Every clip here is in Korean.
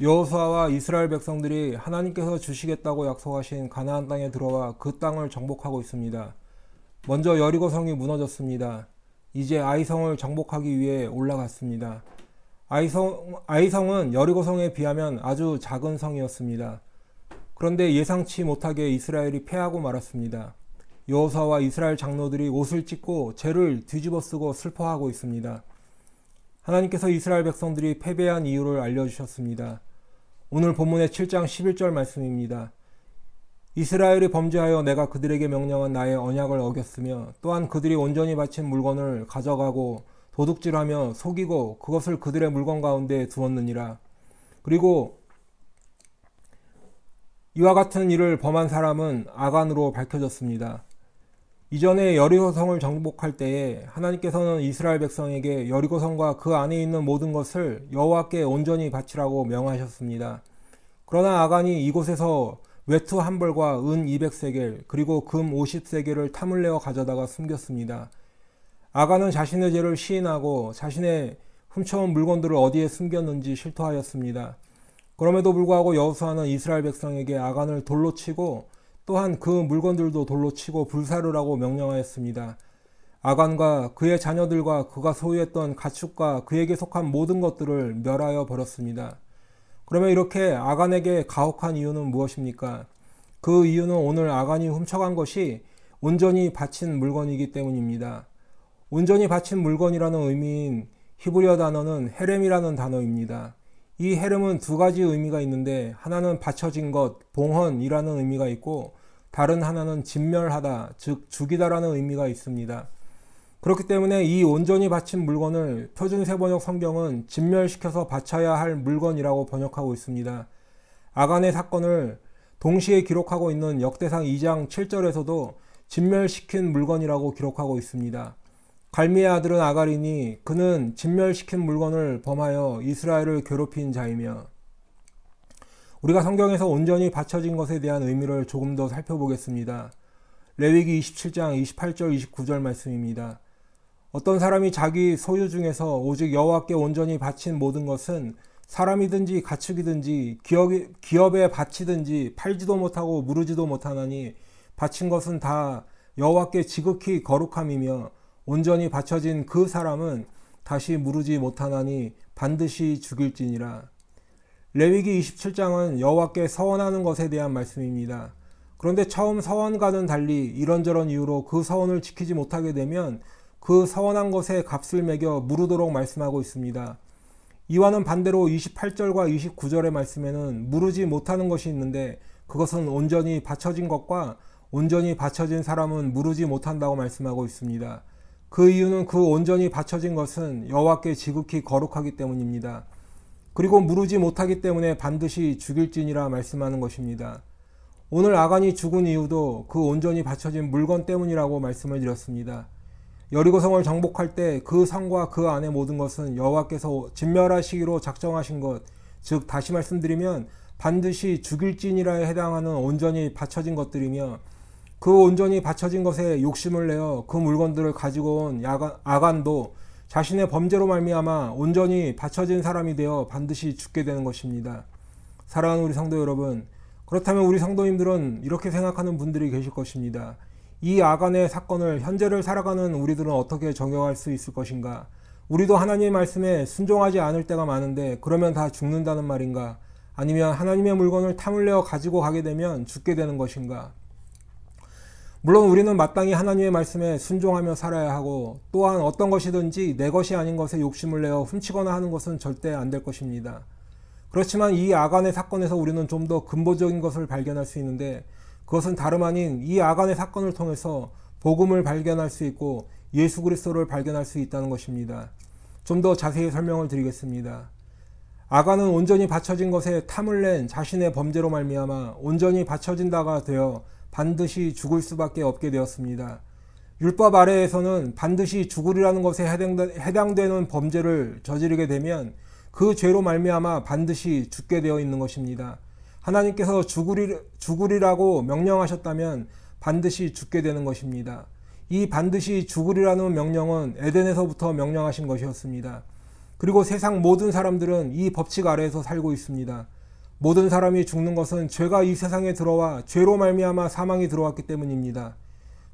여호수아와 이스라엘 백성들이 하나님께서 주시겠다고 약속하신 가나안 땅에 들어와 그 땅을 정복하고 있습니다. 먼저 여리고 성이 무너졌습니다. 이제 아이성을 정복하기 위해 올라갔습니다. 아이성, 아이성은 여리고 성에 비하면 아주 작은 성이었습니다. 그런데 예상치 못하게 이스라엘이 패하고 말았습니다. 여호사와 이스라엘 장로들이 옷을 찢고 죄를 뒤집어쓰고 슬퍼하고 있습니다. 하나님께서 이스라엘 백성들이 패배한 이유를 알려주셨습니다. 오늘 본문의 7장 11절 말씀입니다. 이스라엘이 범죄하여 내가 그들에게 명령한 나의 언약을 어겼으며 또한 그들이 온전히 바친 물건을 가져가고 도둑질하며 속이고 그것을 그들의 물건 가운데 두었느니라. 그리고 이와 같은 일을 범한 사람은 아간으로 밝혀졌습니다. 이전에 여리고성을 정복할 때에 하나님께서는 이스라엘 백성에게 여리고성과 그 안에 있는 모든 것을 여호와께 온전히 바치라고 명하셨습니다. 그러나 아간이 이곳에서 외투 한 벌과 은 200세겔 그리고 금 50세겔을 탐을 내어 가져다가 숨겼습니다. 아간은 자신의 죄를 시인하고 자신의 훔쳐온 물건들을 어디에 숨겼는지 실토하였습니다. 그럼에도 불구하고 여호수아는 이스라엘 백성에게 아간을 돌로 치고 또한 그 물건들도 돌로 치고 불사르라고 명령하였습니다. 아간과 그의 자녀들과 그가 소유했던 가축과 그에게 속한 모든 것들을 멸하여 버렸습니다. 그러면 이렇게 아간에게 가혹한 이유는 무엇입니까? 그 이유는 오늘 아간이 훔쳐간 것이 온전히 바친 물건이기 때문입니다. 온전히 바친 물건이라는 의미인 히브리어 단어는 헤렘이라는 단어입니다. 이 헤름은 두 가지 의미가 있는데 하나는 받쳐진 것, 봉헌이라는 의미가 있고 다른 하나는 진멸하다, 즉 죽이다라는 의미가 있습니다. 그렇기 때문에 이 온전히 바친 물건을 표준세 번역 성경은 진멸시켜서 바쳐야 할 물건이라고 번역하고 있습니다. 아간의 사건을 동시에 기록하고 있는 역대상 2장 7절에서도 진멸시킨 물건이라고 기록하고 있습니다. 갈미의 아들은 아가리니 그는 진멸시킨 물건을 범하여 이스라엘을 괴롭힌 자이며 우리가 성경에서 온전히 바쳐진 것에 대한 의미를 조금 더 살펴보겠습니다. 레위기 27장 28절 29절 말씀입니다. 어떤 사람이 자기 소유 중에서 오직 여호와께 온전히 바친 모든 것은 사람이든지 가축이든지 기업, 에 바치든지 팔지도 못하고 무르지도 못하나니 바친 것은 다 여호와께 지극히 거룩함이며 온전히 바쳐진 그 사람은 다시 무르지 못하나니 반드시 죽일지니라. 레위기 27장은 여호와께 서원하는 것에 대한 말씀입니다. 그런데 처음 서원과는 달리 이런저런 이유로 그 서원을 지키지 못하게 되면 그 서원한 것에 값을 매겨 무르도록 말씀하고 있습니다. 이와는 반대로 28절과 29절의 말씀에는 무르지 못하는 것이 있는데 그것은 온전히 바쳐진 것과 온전히 바쳐진 사람은 무르지 못한다고 말씀하고 있습니다. 그 이유는 그 온전히 바쳐진 것은 여호와께 지극히 거룩하기 때문입니다. 그리고 무르지 못하기 때문에 반드시 죽일지니라 말씀하는 것입니다. 오늘 아간이 죽은 이유도 그 온전히 바쳐진 물건 때문이라고 말씀을 드렸습니다. 여리고성을 정복할 때 그 성과 그 안의 모든 것은 여호와께서 진멸하시기로 작정하신 것, 즉 다시 말씀드리면 반드시 죽일지니라에 해당하는 온전히 바쳐진 것들이며 그 온전히 바쳐진 것에 욕심을 내어 그 물건들을 가지고 온 아간도 자신의 범죄로 말미암아 온전히 바쳐진 사람이 되어 반드시 죽게 되는 것입니다. 사랑하는 우리 성도 여러분, 그렇다면 우리 성도님들은 이렇게 생각하는 분들이 계실 것입니다. 이 아간의 사건을 현재를 살아가는 우리들은 어떻게 적용할 수 있을 것인가? 우리도 하나님의 말씀에 순종하지 않을 때가 많은데 그러면 다 죽는다는 말인가? 아니면 하나님의 물건을 탐을 내어 가지고 가게 되면 죽게 되는 것인가? 물론 우리는 마땅히 하나님의 말씀에 순종하며 살아야 하고 또한 어떤 것이든지 내 것이 아닌 것에 욕심을 내어 훔치거나 하는 것은 절대 안 될 것입니다. 그렇지만 이 아간의 사건에서 우리는 좀 더 근본적인 것을 발견할 수 있는데 그것은 다름 아닌 이 아간의 사건을 통해서 복음을 발견할 수 있고 예수 그리스도를 발견할 수 있다는 것입니다. 좀 더 자세히 설명을 드리겠습니다. 아간은 온전히 바쳐진 것에 탐을 낸 자신의 범죄로 말미암아 온전히 바쳐진다가 되어 반드시 죽을 수밖에 없게 되었습니다. 율법 아래에서는 반드시 죽으리라는 것에 해당되는 범죄를 저지르게 되면 그 죄로 말미암아 반드시 죽게 되어 있는 것입니다. 하나님께서 죽으리, 죽으리라고 명령하셨다면 반드시 죽게 되는 것입니다. 이 반드시 죽으리라는 명령은 에덴에서부터 명령하신 것이었습니다. 그리고 세상 모든 사람들은 이 법칙 아래에서 살고 있습니다. 모든 사람이 죽는 것은 죄가 이 세상에 들어와 죄로 말미암아 사망이 들어왔기 때문입니다.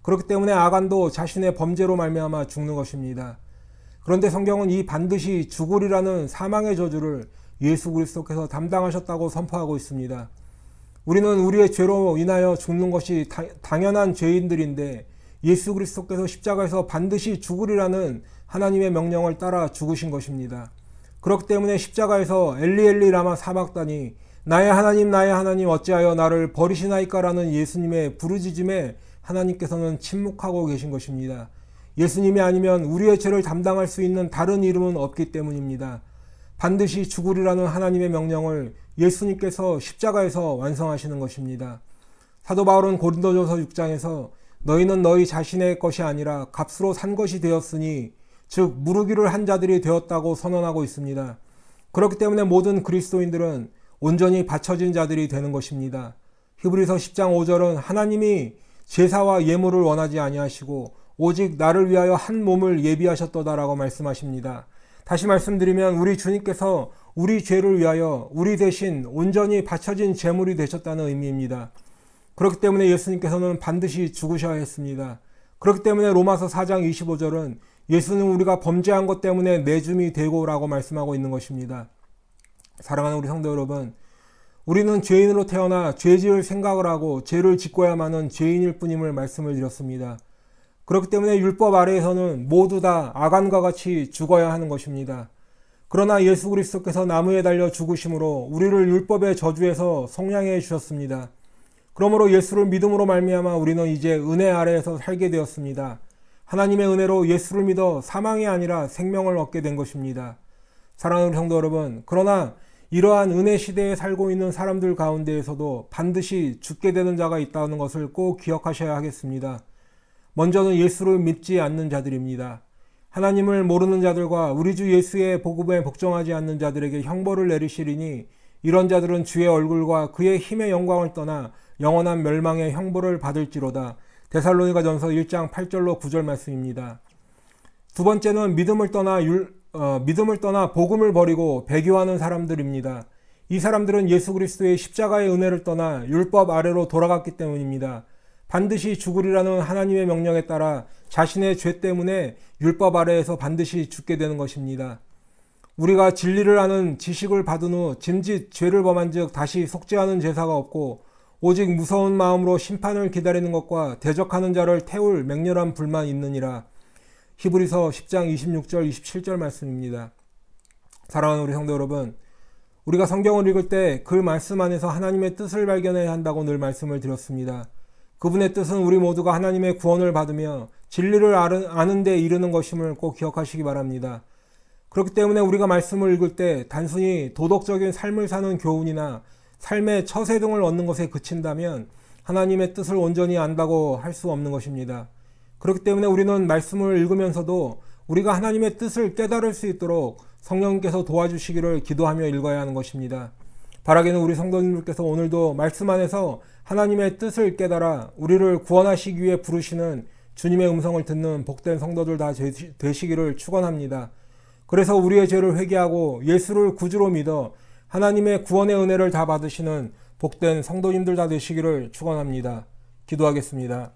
그렇기 때문에 아간도 자신의 범죄로 말미암아 죽는 것입니다. 그런데 성경은 이 반드시 죽으리라는 사망의 저주를 예수 그리스도께서 담당하셨다고 선포하고 있습니다. 우리는 우리의 죄로 인하여 죽는 것이 다, 당연한 죄인들인데 예수 그리스도께서 십자가에서 반드시 죽으리라는 하나님의 명령을 따라 죽으신 것입니다. 그렇기 때문에 십자가에서 엘리엘리 라마 사막다니 나의 하나님 나의 하나님 어찌하여 나를 버리시나이까라는 예수님의 부르짖음에 하나님께서는 침묵하고 계신 것입니다. 예수님이 아니면 우리의 죄를 담당할 수 있는 다른 이름은 없기 때문입니다. 반드시 죽으리라는 하나님의 명령을 예수님께서 십자가에서 완성하시는 것입니다. 사도 바울은 고린도전서 6장에서 너희는 너희 자신의 것이 아니라 값으로 산 것이 되었으니 즉 무르기를 한 자들이 되었다고 선언하고 있습니다. 그렇기 때문에 모든 그리스도인들은 온전히 바쳐진 자들이 되는 것입니다. 히브리서 10장 5절은 하나님이 제사와 예물을 원하지 아니하시고 오직 나를 위하여 한 몸을 예비하셨도다라고 말씀하십니다. 다시 말씀드리면 우리 주님께서 우리 죄를 위하여 우리 대신 온전히 바쳐진 제물이 되셨다는 의미입니다. 그렇기 때문에 예수님께서는 반드시 죽으셔야 했습니다. 그렇기 때문에 로마서 4장 25절은 예수는 우리가 범죄한 것 때문에 내줌이 되고라고 말씀하고 있는 것입니다. 사랑하는 우리 성도 여러분, 우리는 죄인으로 태어나 죄 지을 생각을 하고 죄를 짓고야만 하는 죄인일 뿐임을 말씀을 드렸습니다. 그렇기 때문에 율법 아래에서는 모두 다 아간과 같이 죽어야 하는 것입니다. 그러나 예수 그리스도께서 나무에 달려 죽으심으로 우리를 율법의 저주에서 성량해 주셨습니다. 그러므로 예수를 믿음으로 말미암아 우리는 이제 은혜 아래에서 살게 되었습니다. 하나님의 은혜로 예수를 믿어 사망이 아니라 생명을 얻게 된 것입니다. 사랑하는 성도 여러분, 그러나 이러한 은혜 시대에 살고 있는 사람들 가운데에서도 반드시 죽게 되는 자가 있다는 것을 꼭 기억하셔야 하겠습니다. 먼저는 예수를 믿지 않는 자들입니다. 하나님을 모르는 자들과 우리 주 예수의 복음에 복종하지 않는 자들에게 형벌을 내리시리니 이런 자들은 주의 얼굴과 그의 힘의 영광을 떠나 영원한 멸망의 형벌을 받을지로다. 데살로니가 전서 1장 8절로 9절 말씀입니다. 두 번째는 믿음을 떠나 율, 어, 믿음을 떠나 복음을 버리고 배교하는 사람들입니다. 이 사람들은 예수 그리스도의 십자가의 은혜를 떠나 율법 아래로 돌아갔기 때문입니다. 반드시 죽으리라는 하나님의 명령에 따라 자신의 죄 때문에 율법 아래에서 반드시 죽게 되는 것입니다. 우리가 진리를 아는 지식을 받은 후 짐짓 죄를 범한 즉 다시 속죄하는 제사가 없고 오직 무서운 마음으로 심판을 기다리는 것과 대적하는 자를 태울 맹렬한 불만 있느니라. 히브리서 10장 26절 27절 말씀입니다. 사랑하는 우리 성도 여러분, 우리가 성경을 읽을 때 그 말씀 안에서 하나님의 뜻을 발견해야 한다고 늘 말씀을 드렸습니다. 그분의 뜻은 우리 모두가 하나님의 구원을 받으며 진리를 아는 데 이르는 것임을 꼭 기억하시기 바랍니다. 그렇기 때문에 우리가 말씀을 읽을 때 단순히 도덕적인 삶을 사는 교훈이나 삶의 처세 등을 얻는 것에 그친다면 하나님의 뜻을 온전히 안다고 할 수 없는 것입니다. 그렇기 때문에 우리는 말씀을 읽으면서도 우리가 하나님의 뜻을 깨달을 수 있도록 성령께서 도와주시기를 기도하며 읽어야 하는 것입니다. 바라기는 우리 성도님들께서 오늘도 말씀 안에서 하나님의 뜻을 깨달아 우리를 구원하시기 위해 부르시는 주님의 음성을 듣는 복된 성도들 다 되시기를 축원합니다. 그래서 우리의 죄를 회개하고 예수를 구주로 믿어 하나님의 구원의 은혜를 다 받으시는 복된 성도님들 다 되시기를 축원합니다. 기도하겠습니다.